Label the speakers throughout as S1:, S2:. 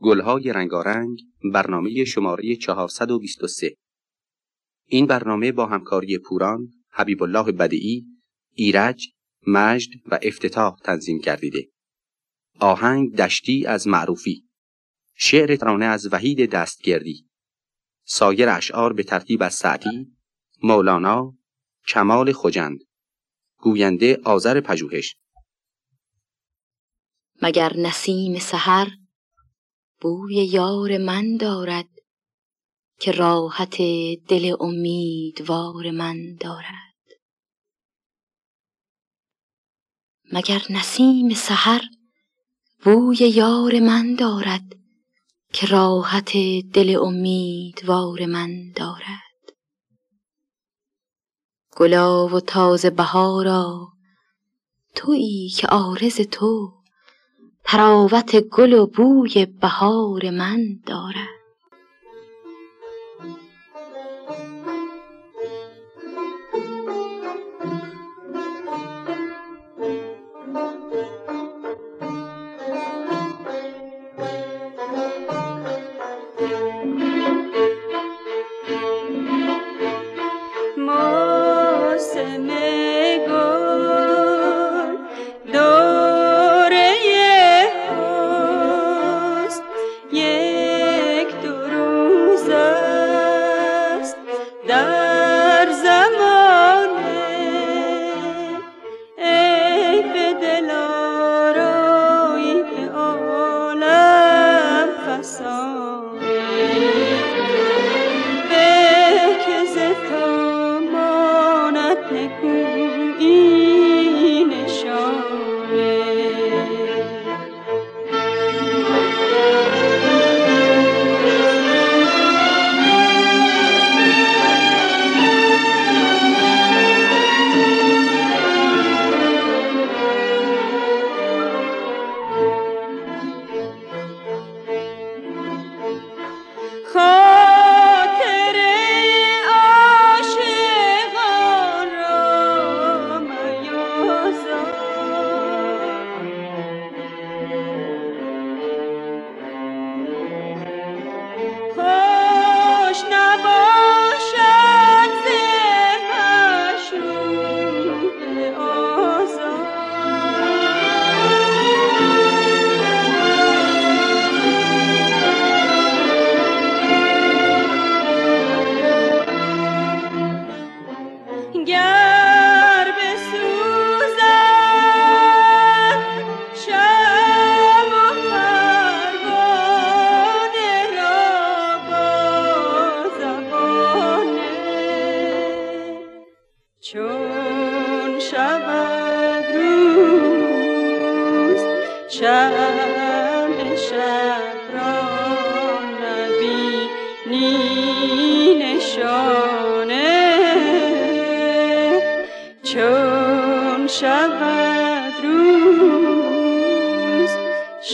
S1: گلهای رنگارنگ برنامه شماره 423 این برنامه با همکاری پوران، حبیب الله بدعی، ایرج، مجد و افتتاح تنظیم گردیده. آهنگ دشتی از معروفی. شعر ترانه از وحید دستگردی. سایر اشعار به ترتیب از سعدی مولانا کمال خجند گوینده آذر پژوهش.
S2: مگر نسیم سحر بوی یار من دارد که راحت دل امیدوار من دارد. مگر نسیم سحر بوی یار من دارد که راحت دل امیدوار من دارد؟ گلا و تازه بهارا تویی که آرز تو تراوت گل و بوی بهار من دارد.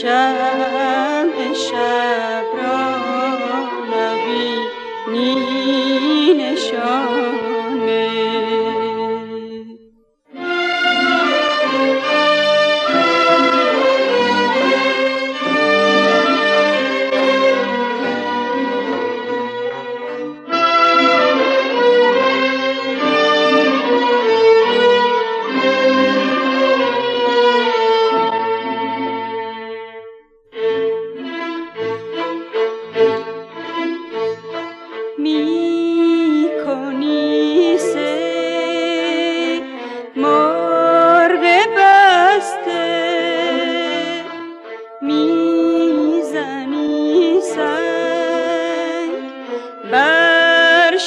S3: شمع شمع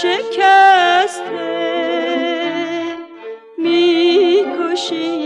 S3: شکسته می‌کشی.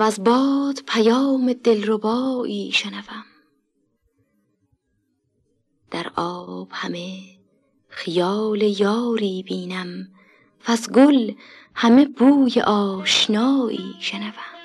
S3: و از باد پیام دلربایی شنوم. در آب همه خیال یاری بینم و از گل همه بوی آشنایی شنوم.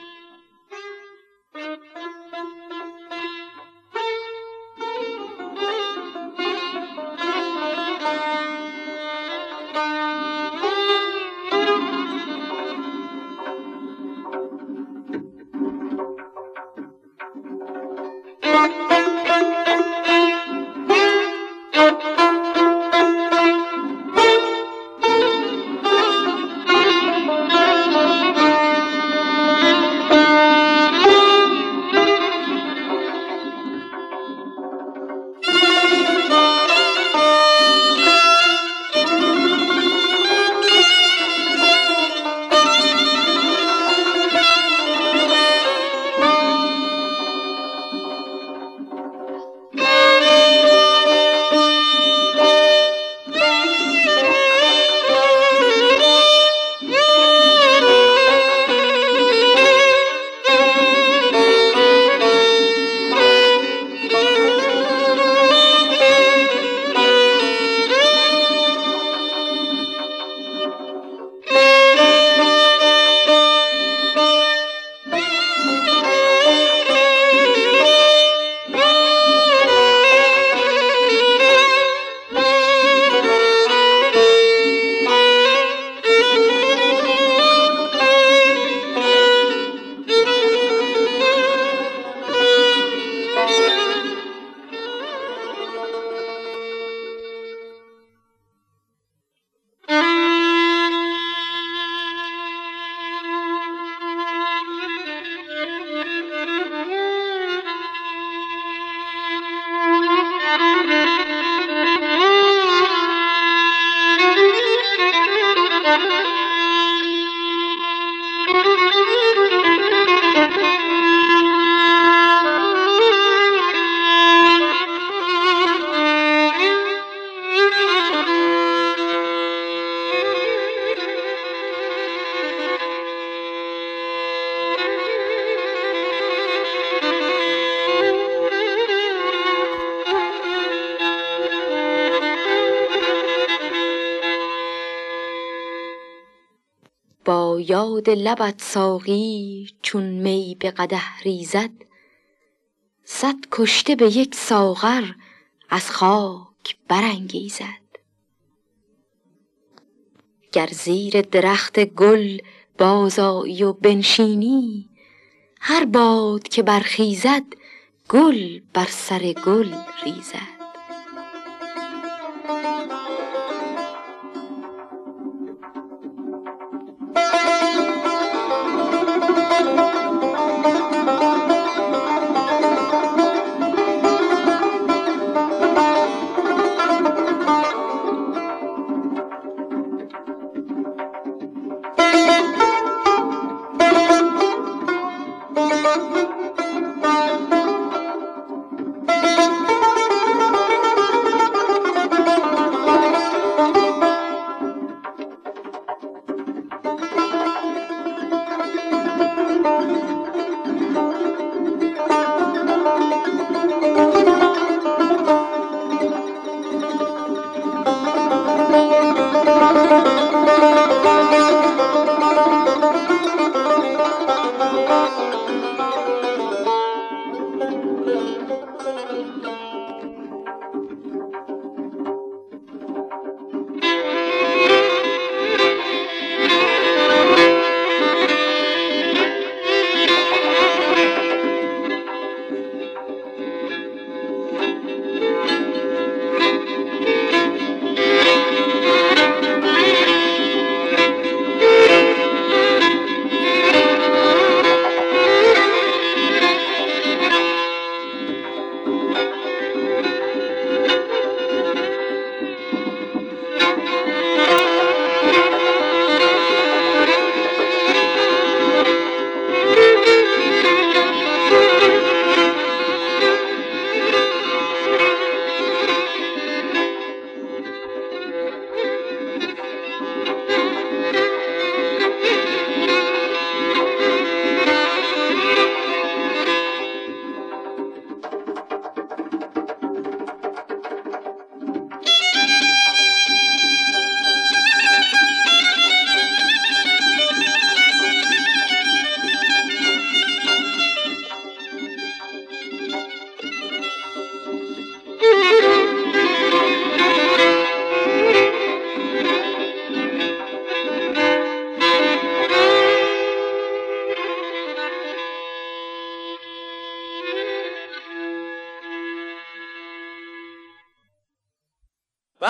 S3: یاد لبت ساقی چون می به قدح ریزد. صد کشته به یک ساغر از خاک برانگیزد. گر زیر درخت گل بازآیی و بنشینی هر باد که برخیزد گل بر سر گل ریزد.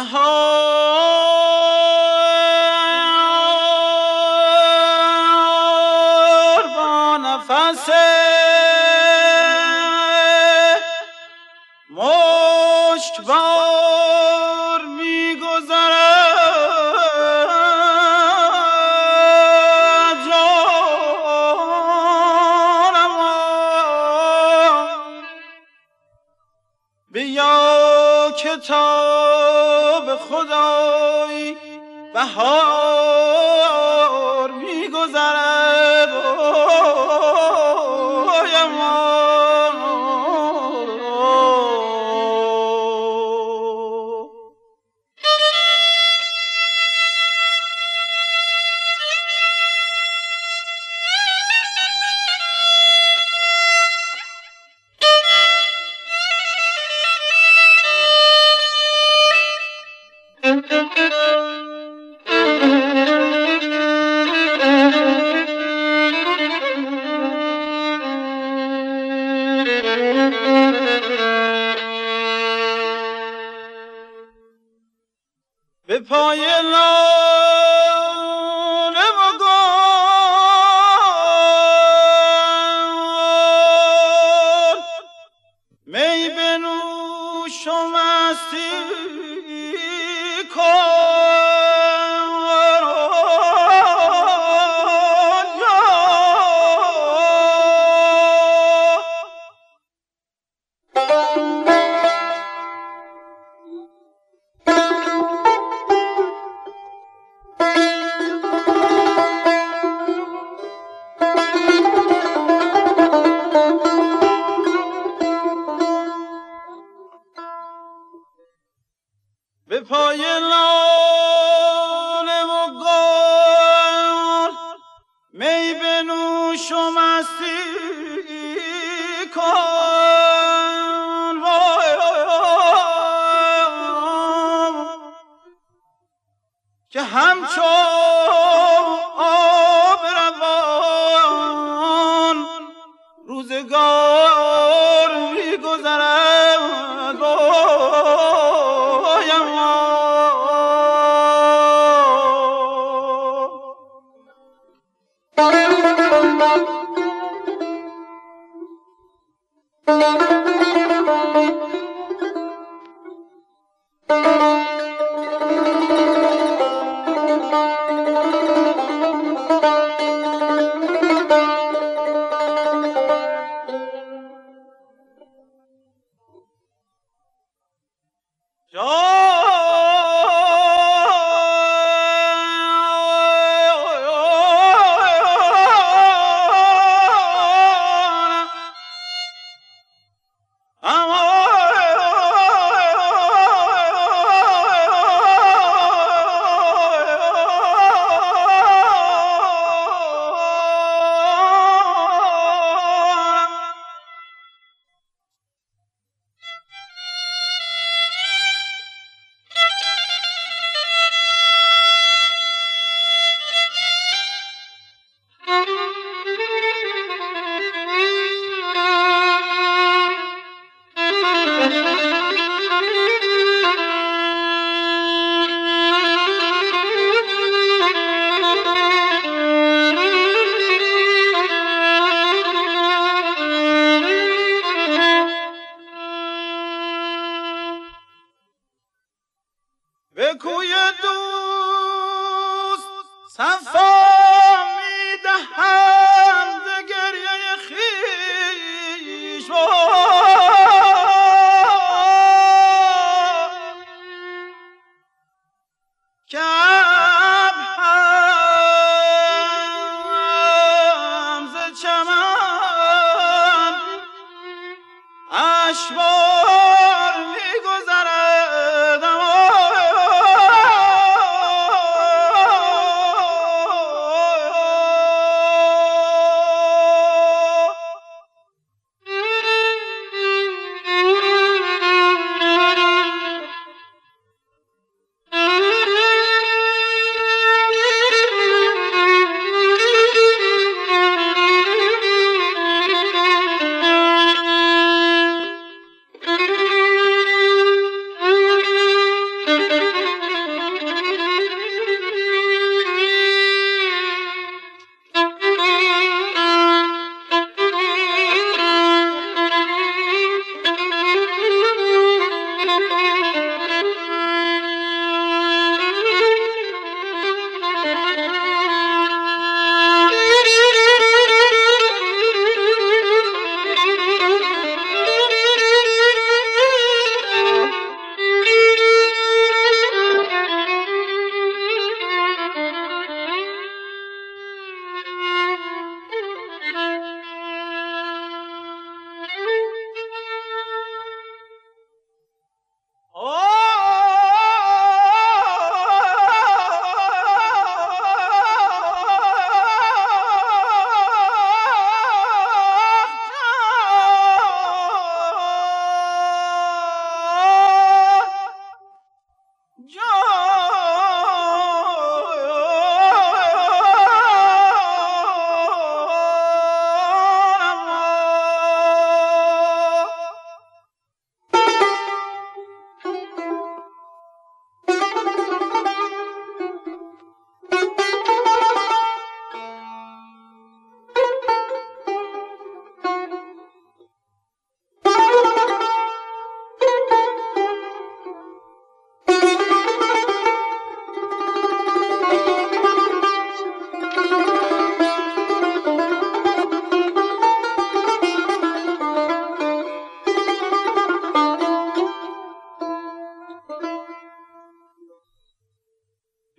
S4: home.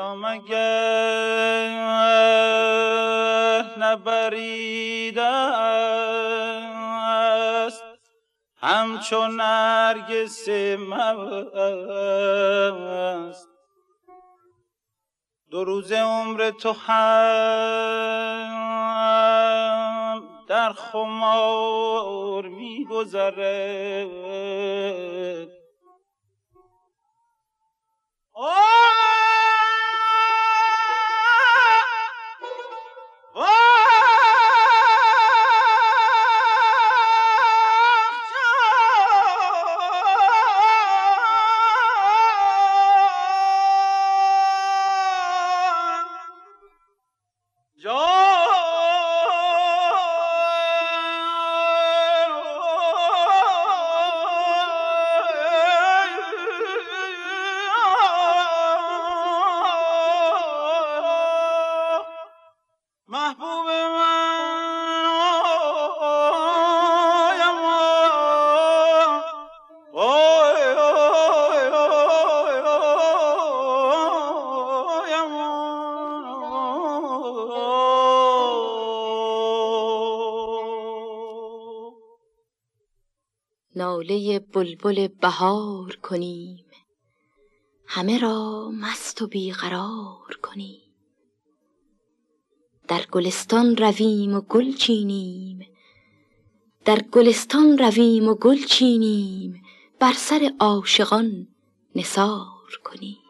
S4: یا مگر نبریده است؟ همچون نرگس مست دو روز عمر تو هم در خمار میگذره. Oh!
S2: ناله بلبل بهار کنیم. همه را مست و بیقرار کنیم. در گلستان رویم و گل چینیم. در گلستان رویم و گل چینیم. بر سر عاشقان نثار کنیم.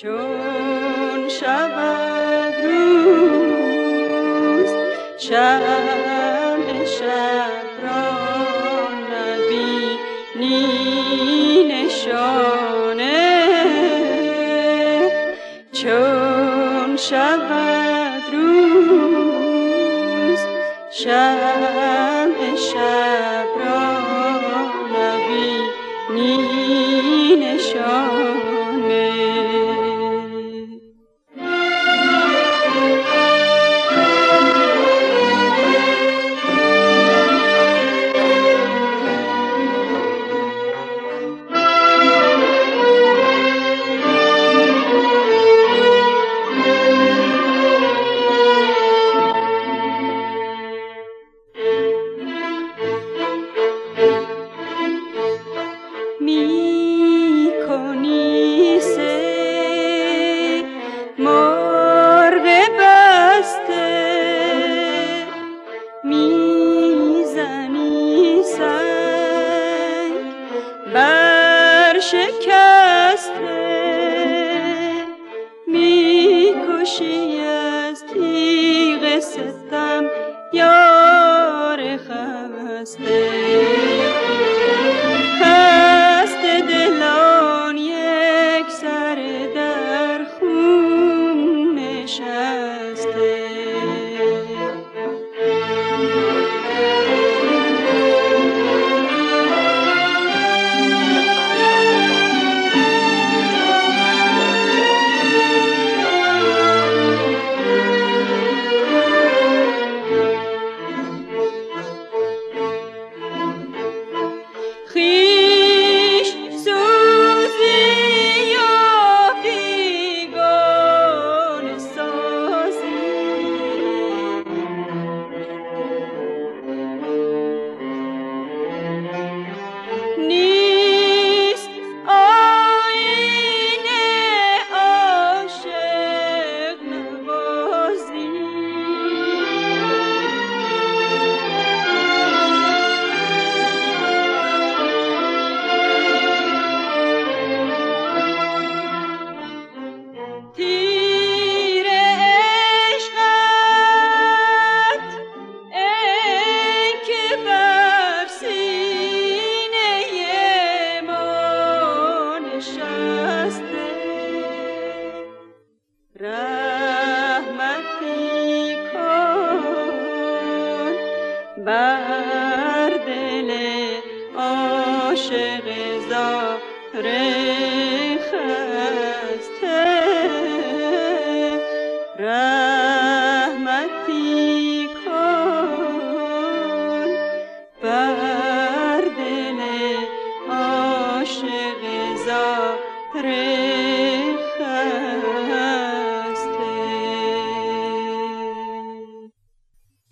S2: چون شود روز شب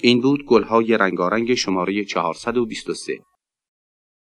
S1: این بود گلهای رنگارنگ شماره 423